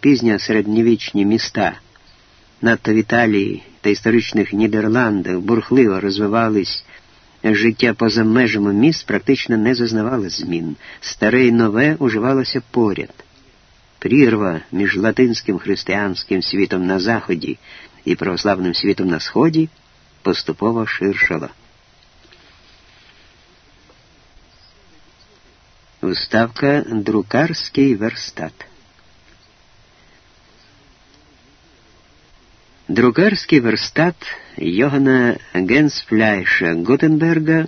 пізня середньовічні міста, надто в Італії та історичних Нідерландах бурхливо розвивались, життя поза межами міст практично не зазнавало змін. Старе й нове уживалося поряд. Прірва між латинським християнським світом на Заході і православним світом на Сході поступово ширшала. Вставка Друкарський верстат. Друкарський верстат Йогана Генсфляйша Готенберга,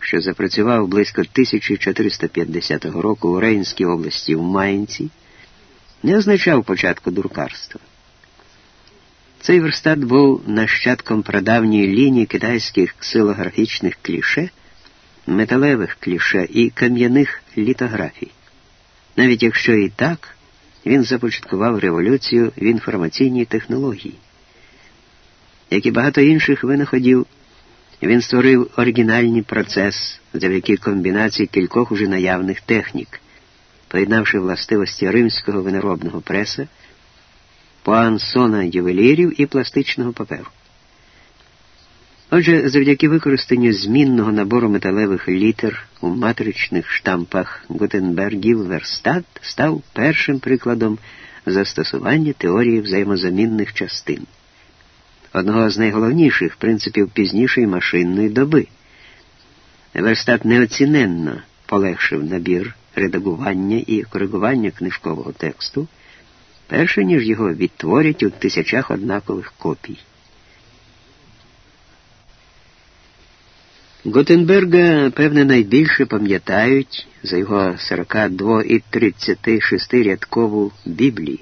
що запрацював близько 1450 року у Рейнській області в Майнці, не означав початку друкарства. Цей верстат був нащадком прадавньої лінії китайських ксилографічних кліше, металевих кліше і кам'яних літографій. Навіть якщо і так, він започаткував революцію в інформаційній технології. Як і багато інших винаходів, він створив оригінальний процес завдяки комбінації кількох уже наявних технік, поєднавши властивості римського виноробного преса, пуансона ювелірів і пластичного паперу. Отже, завдяки використанню змінного набору металевих літер у матричних штампах Гутенбергів Верстат став першим прикладом застосування теорії взаємозамінних частин одного з найголовніших принципів пізнішої машинної доби. Верстат неоціненно полегшив набір редагування і коригування книжкового тексту, перше ніж його відтворять у тисячах однакових копій. Готенберга, певне, найбільше пам'ятають за його 42 і 36 рядкову Біблію.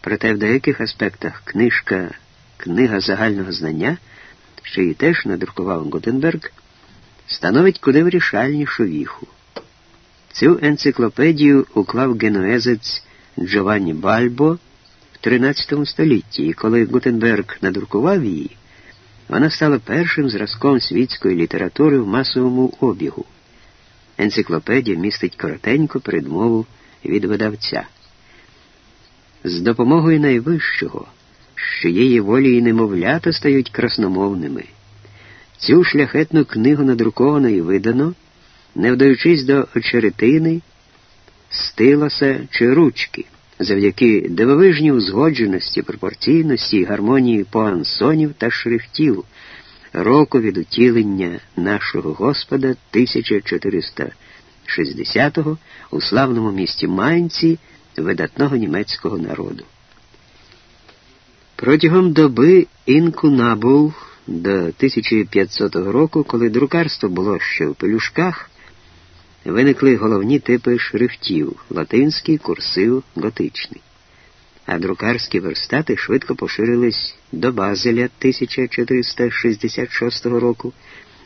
Проте в деяких аспектах книжка книга загального знання, що її теж надрукував Гутенберг, становить куди вирішальнішу віху. Цю енциклопедію уклав генуезець Джованні Бальбо в 13 столітті, і коли Гутенберг надрукував її, вона стала першим зразком світської літератури в масовому обігу. Енциклопедія містить коротеньку передмову від видавця. З допомогою найвищого що її волі і немовлята стають красномовними. Цю шляхетну книгу надруковано і видано, не вдаючись до очеретини, стилоса чи ручки, завдяки дивовижній узгодженості, пропорційності і гармонії поансонів та шрифтів, року від утілення нашого Господа 1460-го у славному місті Майнці видатного німецького народу. Протягом доби інку набув до 1500 року, коли друкарство було ще в пелюшках, виникли головні типи шрифтів латинський, курсив, готичний. А друкарські верстати швидко поширились до Базеля 1466 року,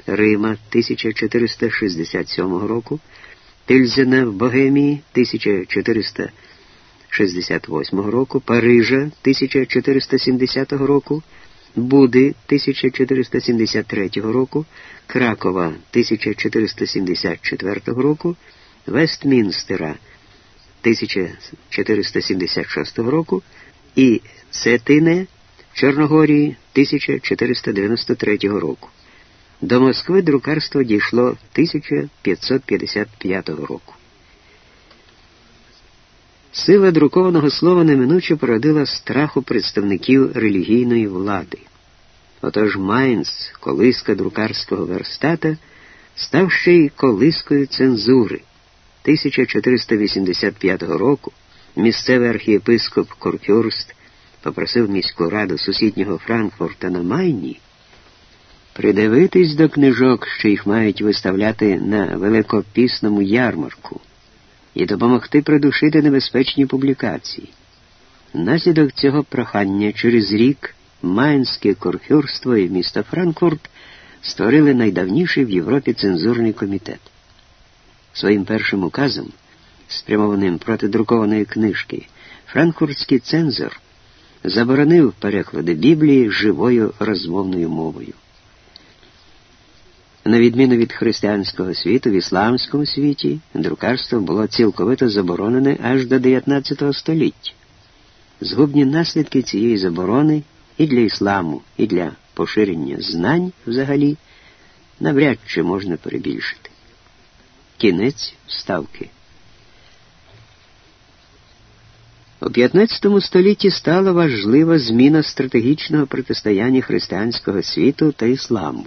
Рима 1467 року, Тильзена в Богемії 1400 68 року, Парижа 1470 року, Буди 1473 року, Кракова 1474 року, Вестмінстера 1476 року і Цетине Чорногорії 1493 року. До Москви друкарство дійшло 1555 року. Сила друкованого слова неминуче породила страху представників релігійної влади. Отож Майнц, колиска друкарського верстата, став ще й колискою цензури. 1485 року місцевий архієпископ Корфюрст попросив міську раду сусіднього Франкфурта на Майні придивитись до книжок, що їх мають виставляти на великопісному ярмарку і допомогти придушити небезпечні публікації. Наслідок цього прохання через рік Майнське корфюрство і місто Франкфурт створили найдавніший в Європі цензурний комітет. Своїм першим указом, спрямованим проти друкованої книжки, франкфуртський цензор заборонив переклади Біблії живою розмовною мовою. На відміну від християнського світу, в ісламському світі друкарство було цілковито заборонене аж до 19 століття. Згубні наслідки цієї заборони і для ісламу, і для поширення знань взагалі навряд чи можна перебільшити. Кінець вставки. У 15 столітті стала важлива зміна стратегічного протистояння християнського світу та ісламу.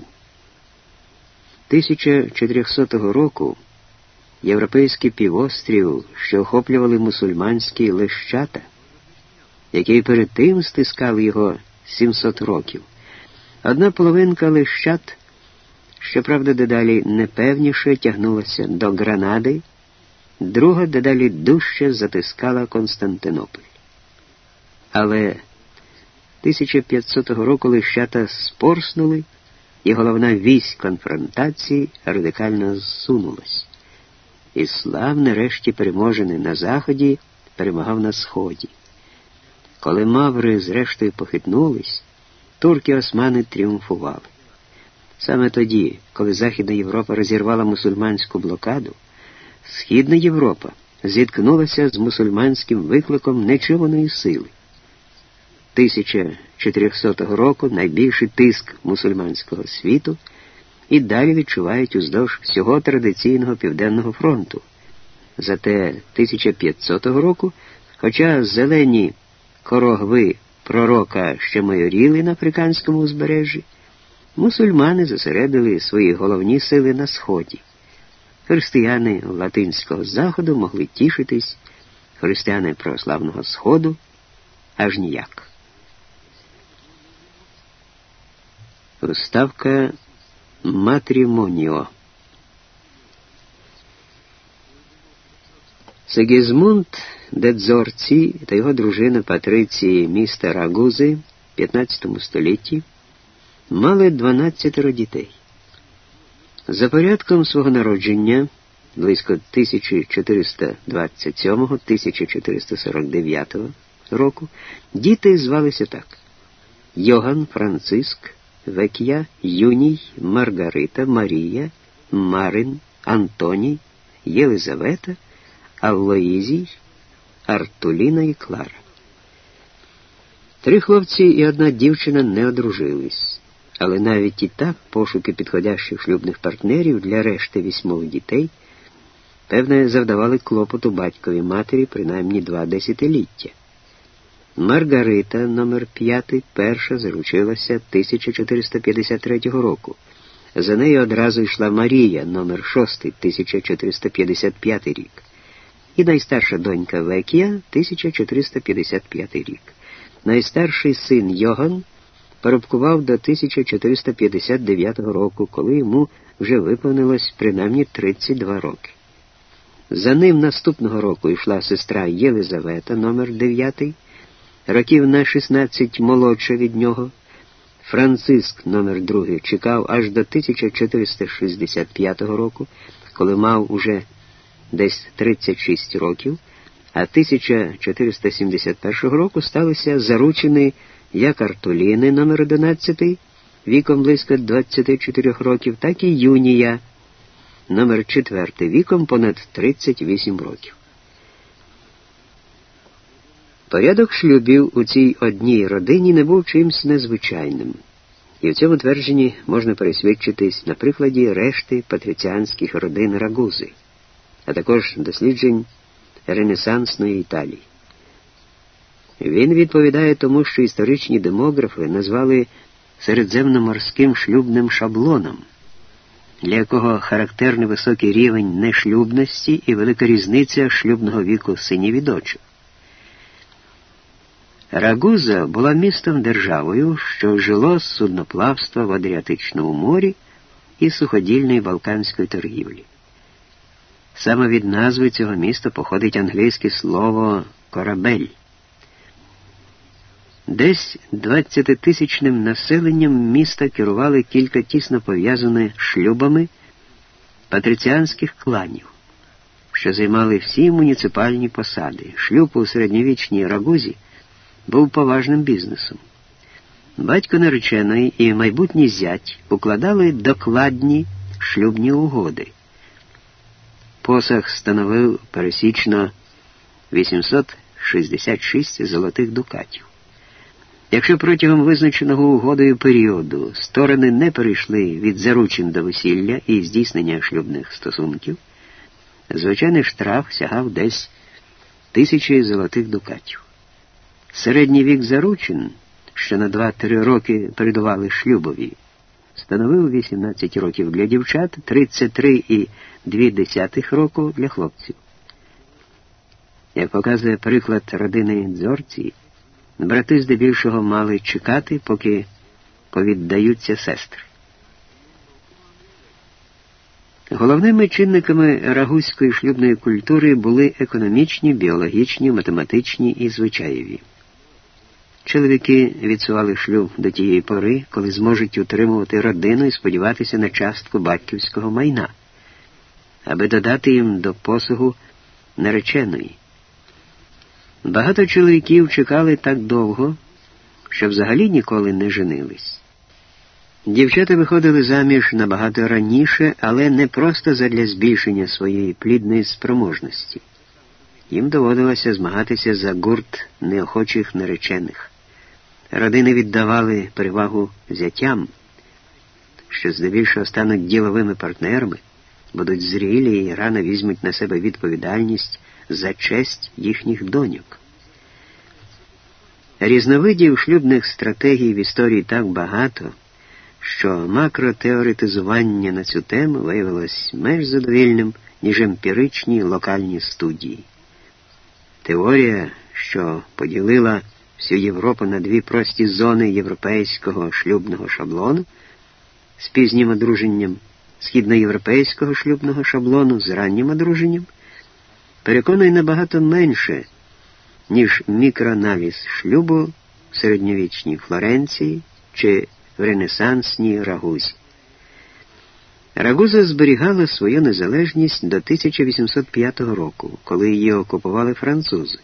1400 року європейський півострів, що охоплювали мусульманські лещата, які перед тим стискали його 700 років. Одна половинка лещат, щоправда, дедалі непевніше тягнулася до Гранади, друга дедалі дужче затискала Константинополь. Але 1500 року лищата спорснули і головна вісь конфронтації радикально зсунулась. Іслам, нарешті переможений на Заході, перемагав на Сході. Коли маври зрештою похитнулись, турки османи тріумфували. Саме тоді, коли Західна Європа розірвала мусульманську блокаду, Східна Європа зіткнулася з мусульманським викликом нечуваної сили. 1400 року найбільший тиск мусульманського світу і далі відчувають уздовж всього традиційного Південного фронту. Зате 1500 року, хоча зелені корогви пророка ще майоріли на африканському узбережжі, мусульмани зосередили свої головні сили на Сході. Християни Латинського Заходу могли тішитись, християни православного Сходу аж ніяк. Вставка Матрімоніо. Сегізмунд Дедзорці та його дружина Патриції міста Рагузи в 15 столітті мали 12 дітей. За порядком свого народження близько 1427-1449 року діти звалися так: Йоган Франциск. Век'я, Юній, Маргарита, Марія, Марин, Антоній, Єлизавета, Аллоїзій, Артуліна і Клара. Три хлопці і одна дівчина не одружились, але навіть і так пошуки підходящих шлюбних партнерів для решти вісьмох дітей, певне, завдавали клопоту батькові матері принаймні два десятиліття. Маргарита номер 5 перша заручилася 1453 року. За нею одразу йшла Марія номер 6 1455 рік. І найстарша донька Векія 1455 рік. Найстарший син Йоган порубкував до 1459 року, коли йому вже виповнилось принаймні 32 роки. За ним наступного року йшла сестра Єлизавета номер 9 років на 16 молодша від нього. Франциск номер 2 чекав аж до 1465 року, коли мав уже десь 36 років, а 1471 року сталися заручені як Артуліни номер 11 віком близько 24 років, так і Юнія номер 4 віком понад 38 років. Порядок шлюбів у цій одній родині не був чимсь незвичайним, і в цьому твердженні можна пересвідчитись на прикладі решти патриціанських родин Рагузи, а також досліджень Ренесансної Італії. Він відповідає тому, що історичні демографи назвали середземноморським шлюбним шаблоном, для якого характерний високий рівень нешлюбності і велика різниця шлюбного віку синів і дочок. Рагуза була містом державою, що жило з судноплавства в Адріатичному морі і суходільної балканської торгівлі. Саме від назви цього міста походить англійське слово корабель. Десь 20-тисячним населенням міста керували кілька тісно пов'язаних шлюбами патриціанських кланів, що займали всі муніципальні посади. Шлюб у середньовічній рагузі був поважним бізнесом. Батько нареченої і майбутній зять укладали докладні, шлюбні угоди. Посаг становив пересічно 866 золотих дукатів. Якщо протягом визначеного угодою періоду сторони не перейшли від заручин до весілля і здійснення шлюбних стосунків, звичайний штраф сягав десь тисячі золотих дукатів. Середній вік заручин, що на 2-3 роки передували шлюбові, становив 18 років для дівчат, 33,2 року для хлопців. Як показує приклад родини Дзорці, брати здебільшого мали чекати, поки повіддаються сестри. Головними чинниками рагузької шлюбної культури були економічні, біологічні, математичні і звичаєві. Чоловіки відсували шлюб до тієї пори, коли зможуть утримувати родину і сподіватися на частку батьківського майна, аби додати їм до посугу нареченої. Багато чоловіків чекали так довго, що взагалі ніколи не женились. Дівчата виходили заміж набагато раніше, але не просто задля збільшення своєї плідної спроможності. Їм доводилося змагатися за гурт неохочих наречених. Родини віддавали перевагу зятям, що здебільшого стануть діловими партнерами, будуть зрілі і рано візьмуть на себе відповідальність за честь їхніх доньок. Різновидів шлюбних стратегій в історії так багато, що макротеоретизування на цю тему виявилось менш задовільним, ніж емпіричні локальні студії. Теорія, що поділила всю Європу на дві прості зони європейського шлюбного шаблону з пізнім одруженням, східноєвропейського шлюбного шаблону з раннім одруженням, переконує набагато менше, ніж мікроаналіз шлюбу в середньовічній Флоренції чи в Ренесансній Рагузі. Рагуза зберігала свою незалежність до 1805 року, коли її окупували французи.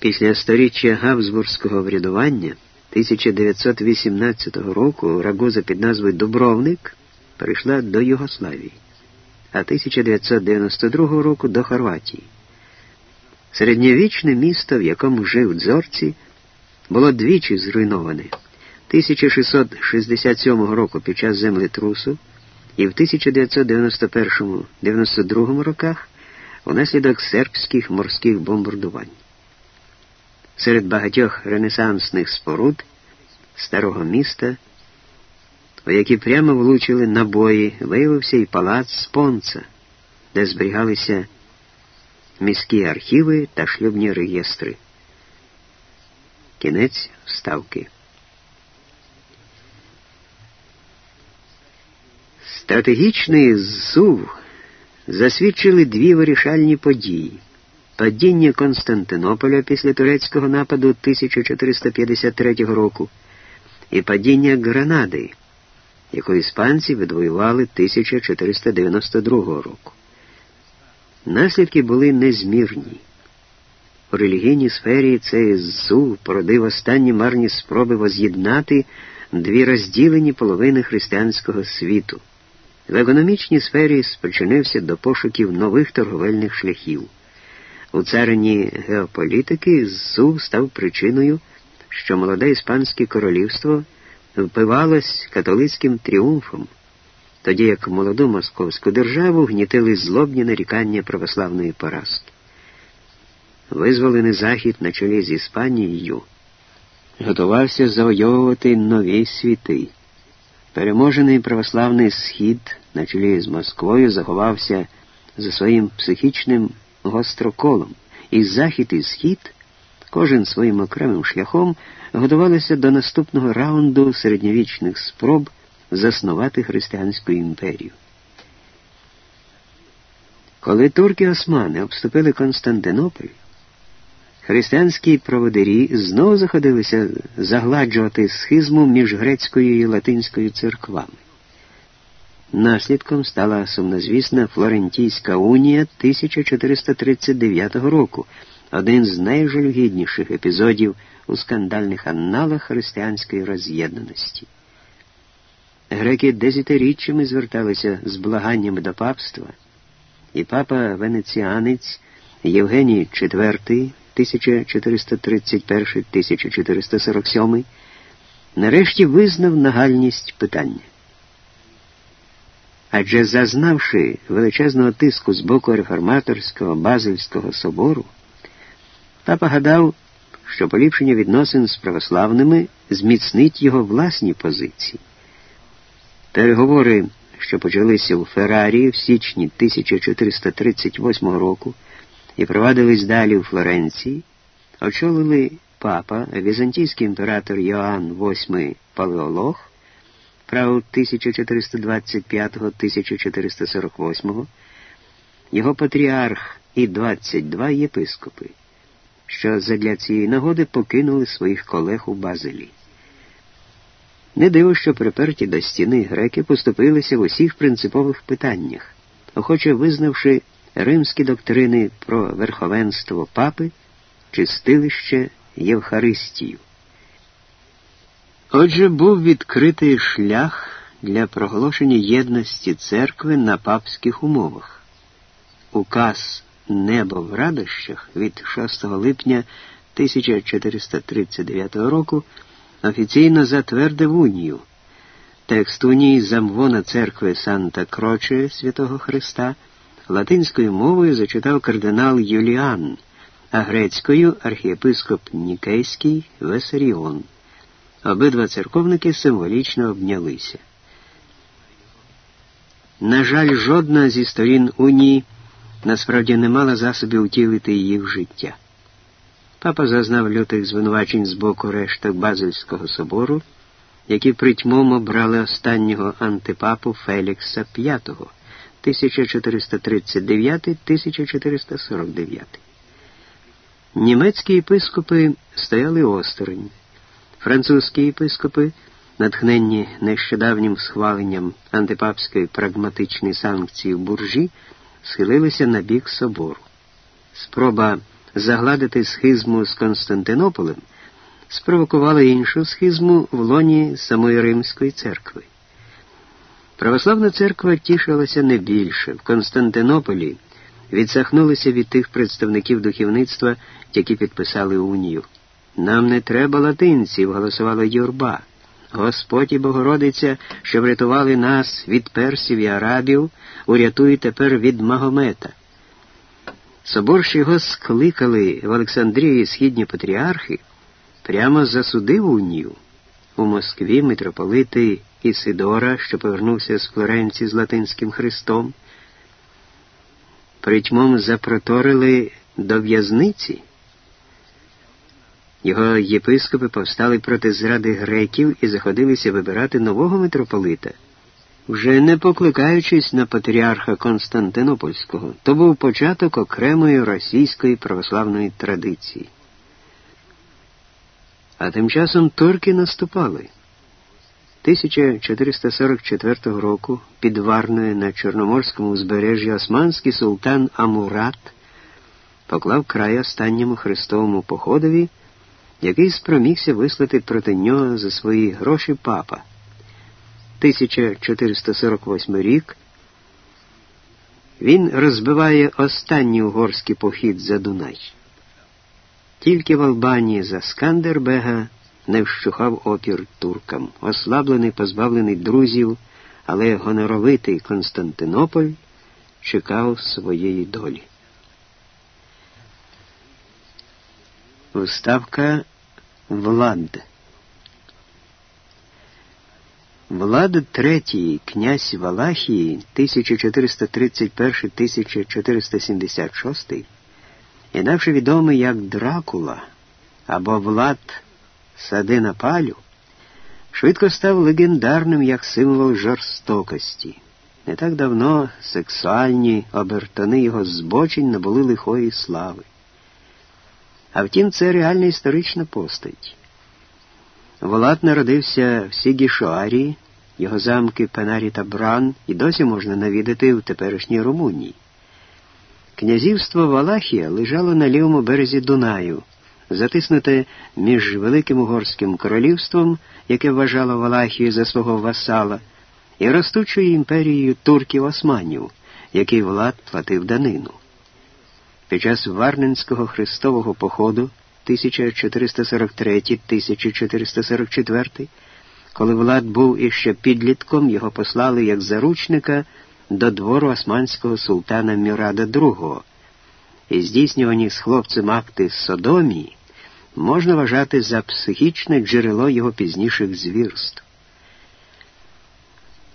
Після сторіччя Габсбурзького врядування 1918 року Рагуза під назвою Дубровник перейшла до Югославії, а 1992 року до Хорватії. Середньовічне місто, в якому жив Дзорці, було двічі зруйноване 1667 року під час землетрусу і в 1991-92 роках унаслідок сербських морських бомбардувань. Серед багатьох ренесансних споруд старого міста, у які прямо влучили набої, виявився і палац Спонца, де зберігалися міські архіви та шлюбні реєстри. Кінець вставки. Стратегічний зсув засвідчили дві вирішальні події падіння Константинополя після турецького нападу 1453 року і падіння Гранади, яку іспанці відвоювали 1492 року. Наслідки були незмірні. У релігійній сфері цей зсув породив останні марні спроби воз'єднати дві розділені половини християнського світу. В економічній сфері спричинився до пошуків нових торговельних шляхів. У царині геополітики зсув став причиною, що молоде іспанське королівство впивалось католицьким тріумфом, тоді як молоду московську державу гнітили злобні нарікання православної поразки. Визволений захід на чолі з Іспанією готувався завойовувати нові світи. Переможений православний схід на чолі з Москвою заховався за своїм психічним гостроколом, і захід і схід, кожен своїм окремим шляхом, готувалися до наступного раунду середньовічних спроб заснувати християнську імперію. Коли турки османи обступили Константинополь, християнські проводирі знову заходилися загладжувати схизму між грецькою і латинською церквами. Наслідком стала сумнозвісна Флорентійська унія 1439 року, один з найжальогідніших епізодів у скандальних анналах християнської роз'єднаності. Греки десятиріччями зверталися з благаннями до папства, і папа венеціанець Євгеній IV 1431-1447 нарешті визнав нагальність питання. Адже зазнавши величезного тиску з боку реформаторського Базельського собору, папа гадав, що поліпшення відносин з православними зміцнить його власні позиції. Переговори, що почалися у Феррарі в січні 1438 року і провадились далі у Флоренції, очолили папа, візантійський імператор Йоанн VIII Палеолог, правил 1425-1448, його патріарх і 22 єпископи, що задля цієї нагоди покинули своїх колег у Базелі. Не диво, що приперті до стіни греки поступилися в усіх принципових питаннях, охоче визнавши римські доктрини про верховенство папи, чистилище Євхаристію. Отже, був відкритий шлях для проголошення єдності церкви на папських умовах. Указ Небо в радощах від 6 липня 1439 року офіційно затвердив унію. Текст унії замвона церкви Санта Кроче Святого Христа латинською мовою зачитав кардинал Юліан, а грецькою архієпископ Нікейський Весеріон. Обидва церковники символічно обнялися. На жаль, жодна зі сторін унії насправді не мала засобів утілити її в життя. Папа зазнав лютих звинувачень з боку решток Базельського собору, які притьмом обрали останнього антипапу Фелікса V 1439-1449. Німецькі єпископи стояли осторонь. Французькі єпископи, натхненні нещодавнім схваленням антипапської прагматичної санкції в буржі, схилилися на бік собору. Спроба загладити схизму з Константинополем спровокувала іншу схизму в лоні самої Римської церкви. Православна церква тішилася не більше. В Константинополі відсахнулися від тих представників духовництва, які підписали унію. Нам не треба латинців, голосувала юрба. Господь і Богородиця, що врятували нас від персів і арабів, урятує тепер від Магомета. Собор, що його скликали в Олександрії східні патріархи, прямо засудив унію. У Москві митрополити Ісидора, що повернувся з Флоренції з Латинським Христом, притьмом запроторили до в'язниці. Його єпископи повстали проти зради греків і заходилися вибирати нового митрополита, вже не покликаючись на патріарха Константинопольського, то був початок окремої російської православної традиції. А тим часом турки наступали. 1444 року під Варною на Чорноморському узбережжі османський султан Амурат поклав край останньому хрестовому походові який спромігся вислати проти нього за свої гроші папа. 1448 рік він розбиває останній угорський похід за Дунай. Тільки в Албанії за Скандербега не вщухав опір туркам, ослаблений, позбавлений друзів, але гоноровитий Константинополь чекав своєї долі. Вставка Влад. Влад III, князь Валахії 1431-1476, інакше відомий як Дракула або Влад Садина Палю, швидко став легендарним як символ жорстокості. Не так давно сексуальні обертони його збочень набули лихої слави. А втім, це реальна історична постать. Влад народився в Сігішуарії, його замки Пенарі та Бран і досі можна навідати в теперішній Румунії. Князівство Валахія лежало на лівому березі Дунаю, затиснуте між Великим Угорським королівством, яке вважало Валахію за свого васала, і ростучою імперією турків османів, який влад платив данину. Під час Варненського хрестового походу 1443-1444, коли влад був іще підлітком, його послали як заручника до двору османського султана Мюрада II, і здійснювані з хлопцем акти Содомії можна вважати за психічне джерело його пізніших звірств.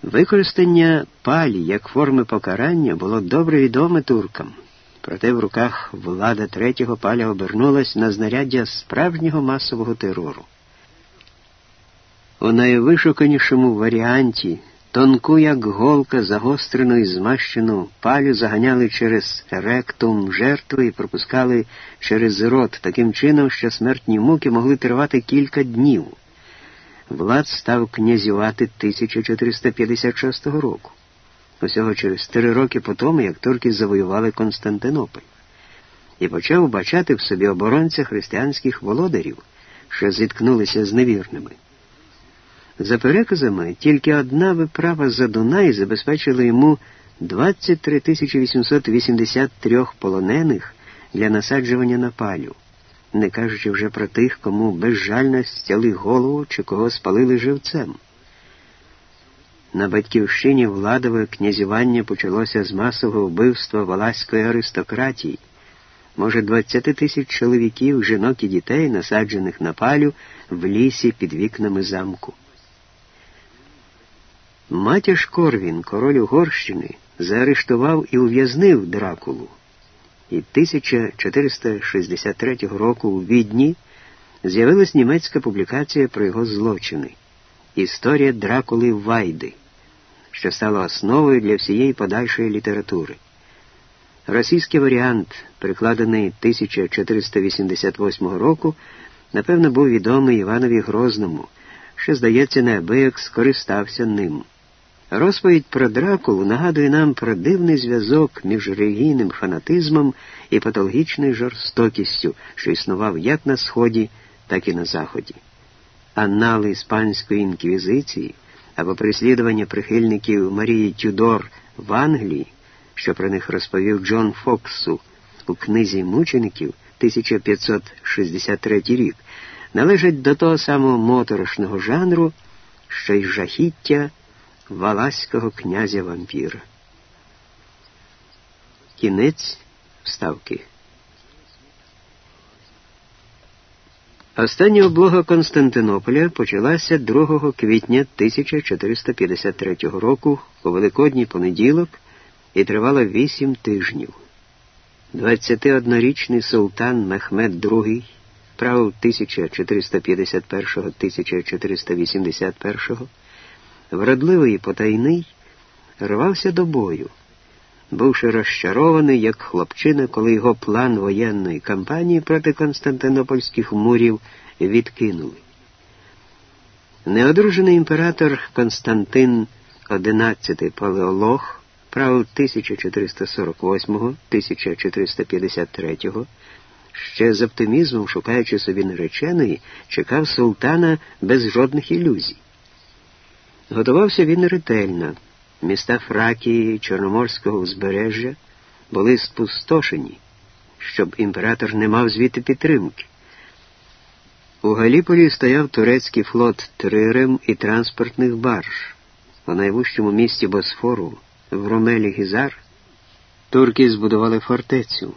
Використання палі як форми покарання було добре відоме туркам, проте в руках влада третього паля обернулась на знаряддя справжнього масового терору. У найвишуканішому варіанті тонку, як голка, загострену і змащену палю заганяли через ректум жертви і пропускали через рот таким чином, що смертні муки могли тривати кілька днів. Влад став князювати 1456 року, усього через три роки по тому, як турки завоювали Константинополь, і почав бачати в собі оборонця християнських володарів, що зіткнулися з невірними. За переказами, тільки одна виправа за Дунай забезпечила йому 23 883 полонених для насаджування на палю не кажучи вже про тих, кому безжально стяли голову чи кого спалили живцем. На батьківщині владове князювання почалося з масового вбивства валаської аристократії, може, 20 тисяч чоловіків, жінок і дітей, насаджених на палю в лісі під вікнами замку. Матяш Корвін, король Угорщини, заарештував і ув'язнив Дракулу. І 1463 року у Відні з'явилась німецька публікація про його злочини. Історія Дракули Вайди, що стала основою для всієї подальшої літератури. Російський варіант, прикладений 1488 року, напевно, був відомий Іванові Грозному, що, здається, неабияк скористався ним. Розповідь про Дракулу нагадує нам про дивний зв'язок між релігійним фанатизмом і патологічною жорстокістю, що існував як на Сході, так і на Заході. Анали іспанської інквізиції або переслідування прихильників Марії Тюдор в Англії, що про них розповів Джон Фоксу у книзі мучеників 1563 рік, належать до того самого моторошного жанру, що й жахіття валаського князя вампіра. Кінець вставки. Остання облога Константинополя почалася 2 квітня 1453 року у Великодній понеділок і тривала 8 тижнів. 21-річний султан Мехмед II правив 1451-1481 вродливий і потайний, рвався до бою, бувши розчарований, як хлопчина, коли його план воєнної кампанії проти Константинопольських мурів відкинули. Неодружений імператор Константин XI Палеолог правив 1448-1453, ще з оптимізмом, шукаючи собі нареченої, чекав султана без жодних ілюзій. Готувався він ретельно. Міста Фракії Чорноморського узбережжя були спустошені, щоб імператор не мав звідти підтримки. У Галіполі стояв турецький флот трирем і транспортних барж. У найвищому місті Босфору, в Ромелі Гізар, турки збудували фортецю.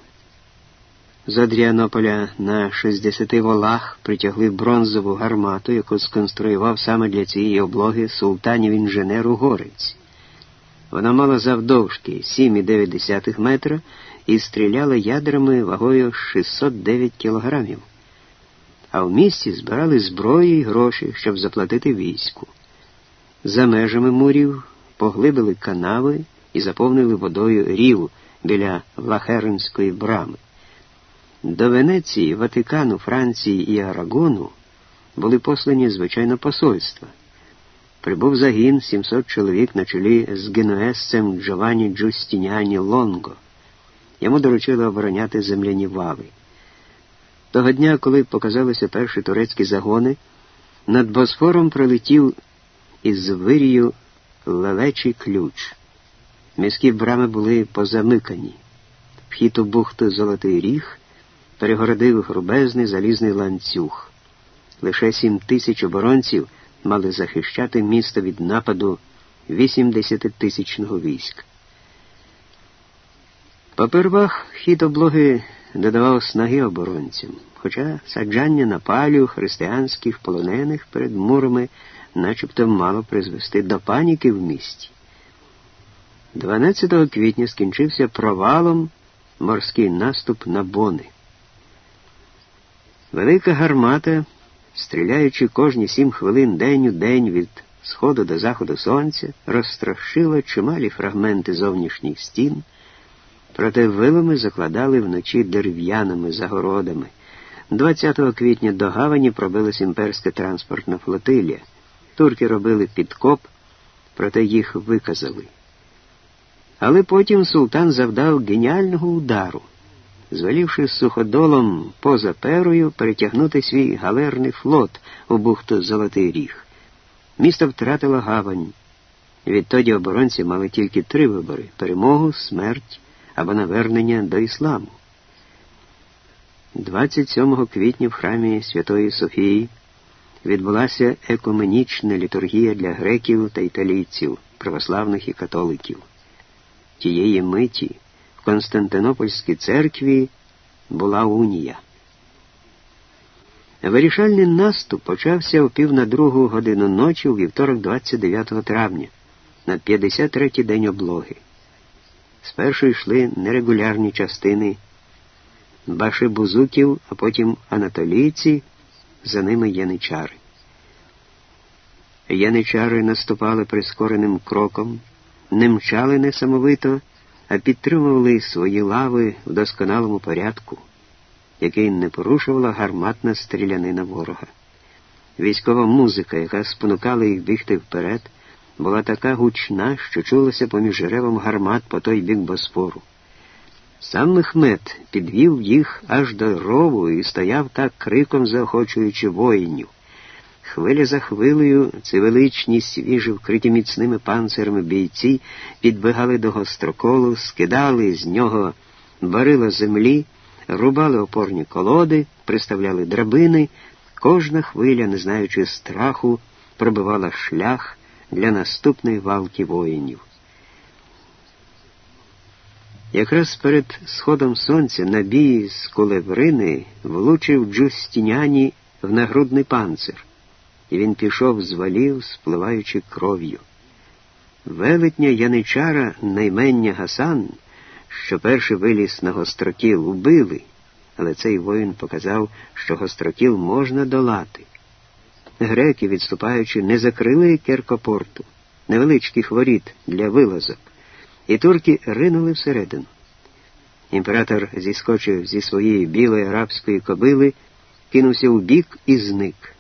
З Адріанополя на 60 волах притягли бронзову гармату, яку сконструював саме для цієї облоги султанів інженер Угорець. Вона мала завдовжки 7,9 метра і стріляла ядрами вагою 609 кілограмів. А в місті збирали зброю і гроші, щоб заплатити війську. За межами мурів поглибили канави і заповнили водою рів біля Влахеринської брами. До Венеції, Ватикану, Франції і Арагону були послані звичайно посольства. Прибув загін 700 чоловік на чолі з генуесцем Джованні Джустініані Лонго. Йому доручили обороняти земляні вави. Того дня, коли показалися перші турецькі загони, над Босфором пролетів із вирію лелечий ключ. Міські брами були позамикані. Вхід у бухту Золотий Ріг перегородив грубезний залізний ланцюг. Лише сім тисяч оборонців мали захищати місто від нападу 80-тисячного війська. Попервах хід облоги додавав снаги оборонцям, хоча саджання на палю християнських полонених перед мурами начебто мало призвести до паніки в місті. 12 квітня скінчився провалом морський наступ на бони. Велика гармата, стріляючи кожні сім хвилин день у день від сходу до заходу сонця, розстрашила чималі фрагменти зовнішніх стін, проте вилами закладали вночі дерев'яними загородами. 20 квітня до гавані пробилась імперська транспортна флотилія. Турки робили підкоп, проте їх виказали. Але потім султан завдав геніального удару, звелівши суходолом поза перою перетягнути свій галерний флот у бухту Золотий Ріг. Місто втратило гавань. Відтоді оборонці мали тільки три вибори перемогу, смерть або навернення до ісламу. 27 квітня в храмі Святої Софії відбулася екуменічна літургія для греків та італійців, православних і католиків. Тієї миті Константинопольській церкві була унія. Вирішальний наступ почався о пів на другу годину ночі у вівторок 29 травня, на 53-й день облоги. Спершу йшли нерегулярні частини башибузуків, а потім анатолійці, за ними яничари. Яничари наступали прискореним кроком, не мчали несамовито, а підтримували свої лави в досконалому порядку який не порушувала гарматна стрілянина ворога. Військова музика, яка спонукала їх бігти вперед, була така гучна, що чулося поміж ревом гармат по той бік Босфору. Сам Мехмед підвів їх аж до рову і стояв так криком заохочуючи воїнів. Хвиля за хвилею ці величні, свіжі, вкриті міцними панцирами бійці підбігали до гостроколу, скидали з нього барила землі рубали опорні колоди, приставляли драбини, кожна хвиля, не знаючи страху, пробивала шлях для наступної валки воїнів. Якраз перед сходом сонця на бій з кулеврини влучив Джустіняні в нагрудний панцир, і він пішов з валів, спливаючи кров'ю. Велетня яничара наймення Гасан що перший виліз на гострокіл убили, але цей воїн показав, що гострокіл можна долати. Греки, відступаючи, не закрили Керкопорту, невеличких воріт для вилазок, і турки ринули всередину. Імператор зіскочив зі своєї білої арабської кобили, кинувся у бік і зник.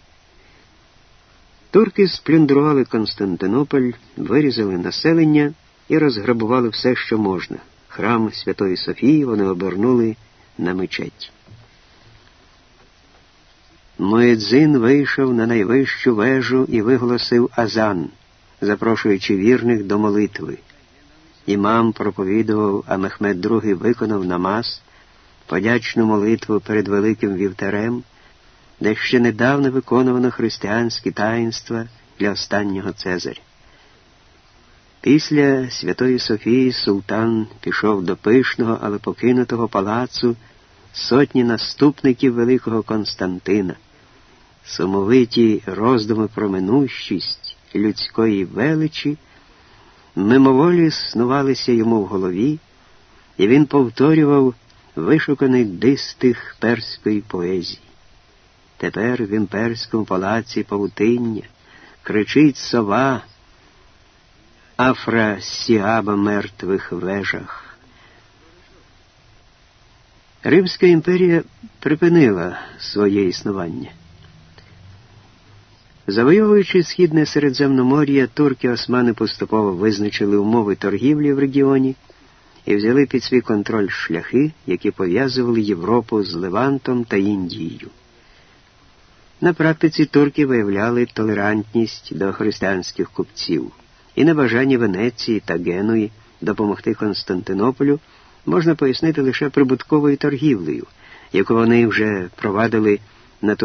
Турки сплюндрували Константинополь, вирізали населення і розграбували все, що можна храм Святої Софії вони обернули на мечеть. Моедзин вийшов на найвищу вежу і виголосив Азан, запрошуючи вірних до молитви. Імам проповідував, а Мехмед II виконав намаз, подячну молитву перед великим вівтарем, де ще недавно виконувано християнські таїнства для останнього Цезаря. Після Святої Софії султан пішов до пишного, але покинутого палацу сотні наступників Великого Константина, сумовиті роздуми про минущість людської величі, мимоволі снувалися йому в голові, і він повторював вишуканий дистих перської поезії. Тепер в імперському палаці павутиння кричить сова. Афрасіаба мертвих вежах. Римська імперія припинила своє існування. Завойовуючи східне Середземномор'я, турки османи поступово визначили умови торгівлі в регіоні і взяли під свій контроль шляхи, які пов'язували Європу з Левантом та Індією. На практиці турки виявляли толерантність до християнських купців і на бажання Венеції та Генуї допомогти Константинополю можна пояснити лише прибутковою торгівлею, яку вони вже провадили